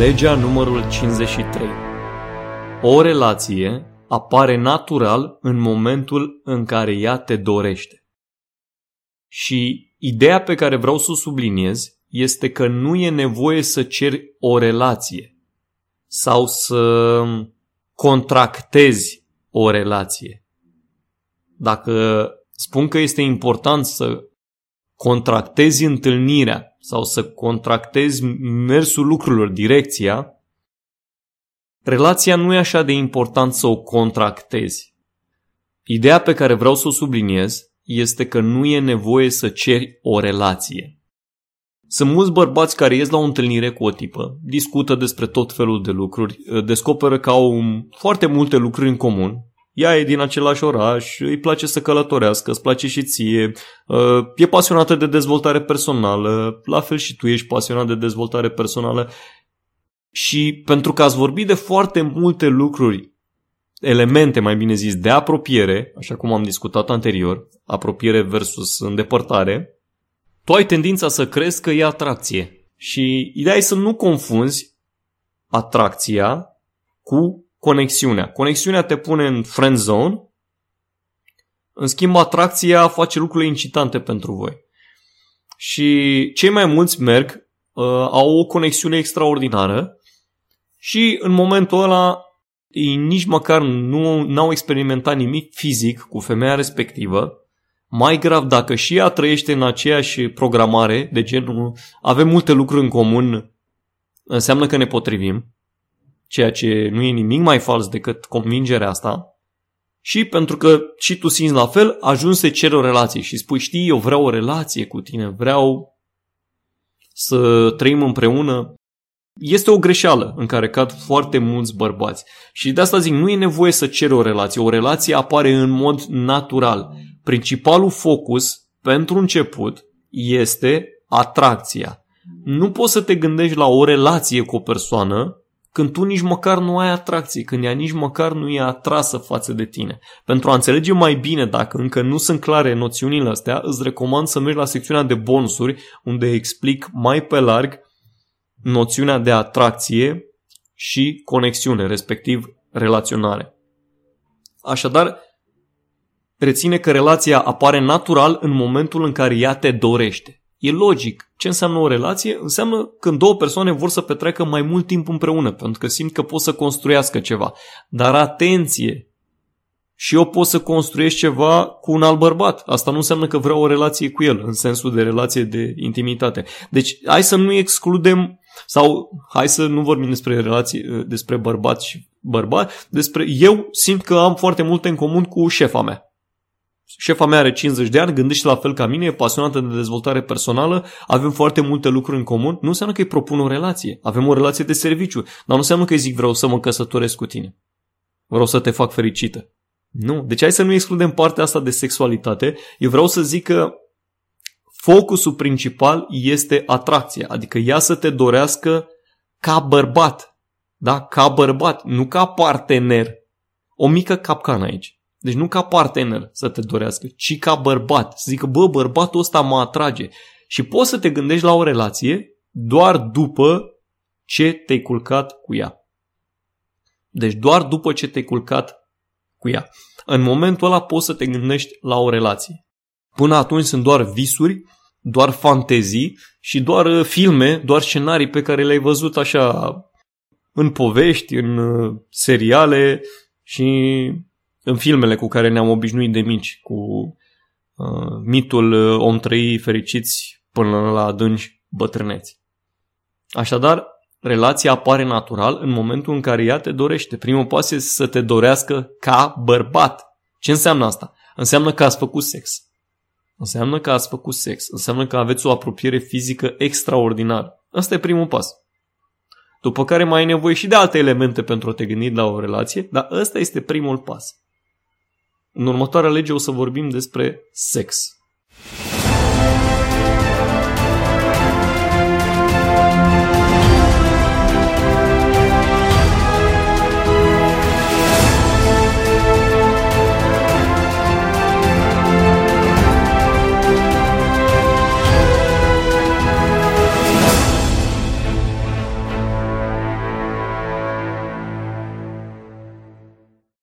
Legea numărul 53 O relație apare natural în momentul în care ea te dorește. Și ideea pe care vreau să o subliniez este că nu e nevoie să ceri o relație sau să contractezi o relație. Dacă spun că este important să contractezi întâlnirea sau să contractezi mersul lucrurilor, direcția, relația nu e așa de important să o contractezi. Ideea pe care vreau să o subliniez este că nu e nevoie să ceri o relație. Sunt mulți bărbați care ies la o întâlnire cu o tipă, discută despre tot felul de lucruri, descoperă că au foarte multe lucruri în comun, ea e din același oraș, îi place să călătorească, îți place și ție, uh, e pasionată de dezvoltare personală, la fel și tu ești pasionat de dezvoltare personală. Și pentru că ați vorbit de foarte multe lucruri, elemente, mai bine zis, de apropiere, așa cum am discutat anterior, apropiere versus îndepărtare, tu ai tendința să crezi că e atracție. Și ideea e să nu confunzi atracția cu conexiunea. Conexiunea te pune în friend zone, în schimb atracția face lucrurile incitante pentru voi. Și cei mai mulți merg, uh, au o conexiune extraordinară și în momentul ăla ei nici măcar nu au experimentat nimic fizic cu femeia respectivă. Mai grav, dacă și ea trăiește în aceeași programare, de genul avem multe lucruri în comun, înseamnă că ne potrivim ceea ce nu e nimic mai fals decât convingerea asta, și pentru că și tu simți la fel, ajungi să ceri o relație și spui, știi, eu vreau o relație cu tine, vreau să trăim împreună. Este o greșeală în care cad foarte mulți bărbați. Și de asta zic, nu e nevoie să ceri o relație. O relație apare în mod natural. Principalul focus pentru început este atracția. Nu poți să te gândești la o relație cu o persoană când tu nici măcar nu ai atracție, când ea nici măcar nu e atrasă față de tine. Pentru a înțelege mai bine, dacă încă nu sunt clare noțiunile astea, îți recomand să mergi la secțiunea de bonusuri, unde explic mai pe larg noțiunea de atracție și conexiune, respectiv relaționare. Așadar, reține că relația apare natural în momentul în care ea te dorește. E logic. Ce înseamnă o relație? Înseamnă când două persoane vor să petreacă mai mult timp împreună, pentru că simt că pot să construiască ceva. Dar atenție! Și eu pot să construiesc ceva cu un alt bărbat. Asta nu înseamnă că vreau o relație cu el, în sensul de relație de intimitate. Deci, hai să nu excludem sau hai să nu vorbim despre relații, despre bărbat și bărbat, despre eu simt că am foarte multe în comun cu șefa mea șefa mea are 50 de ani, gândește la fel ca mine, e pasionată de dezvoltare personală, avem foarte multe lucruri în comun, nu înseamnă că îi propun o relație. Avem o relație de serviciu, dar nu înseamnă că îi zic vreau să mă căsătoresc cu tine. Vreau să te fac fericită. Nu. Deci hai să nu excludem partea asta de sexualitate. Eu vreau să zic că focusul principal este atracția, adică ea să te dorească ca bărbat. Da? Ca bărbat, nu ca partener. O mică capcană aici. Deci nu ca partener să te dorească, ci ca bărbat. Să zică, bă, bărbatul ăsta mă atrage. Și poți să te gândești la o relație doar după ce te-ai culcat cu ea. Deci doar după ce te-ai culcat cu ea. În momentul ăla poți să te gândești la o relație. Până atunci sunt doar visuri, doar fantezii și doar uh, filme, doar scenarii pe care le-ai văzut așa în povești, în uh, seriale și în filmele cu care ne-am obișnuit de mici, cu uh, mitul uh, om trăi fericiți până la adânci bătrâneți. Așadar, relația apare natural în momentul în care ea te dorește. Primul pas este să te dorească ca bărbat. Ce înseamnă asta? Înseamnă că ați făcut sex. Înseamnă că ați făcut sex. Înseamnă că aveți o apropiere fizică extraordinară. Asta e primul pas. După care mai ai nevoie și de alte elemente pentru a te gândi la o relație, dar ăsta este primul pas. În următoarea lege o să vorbim despre sex.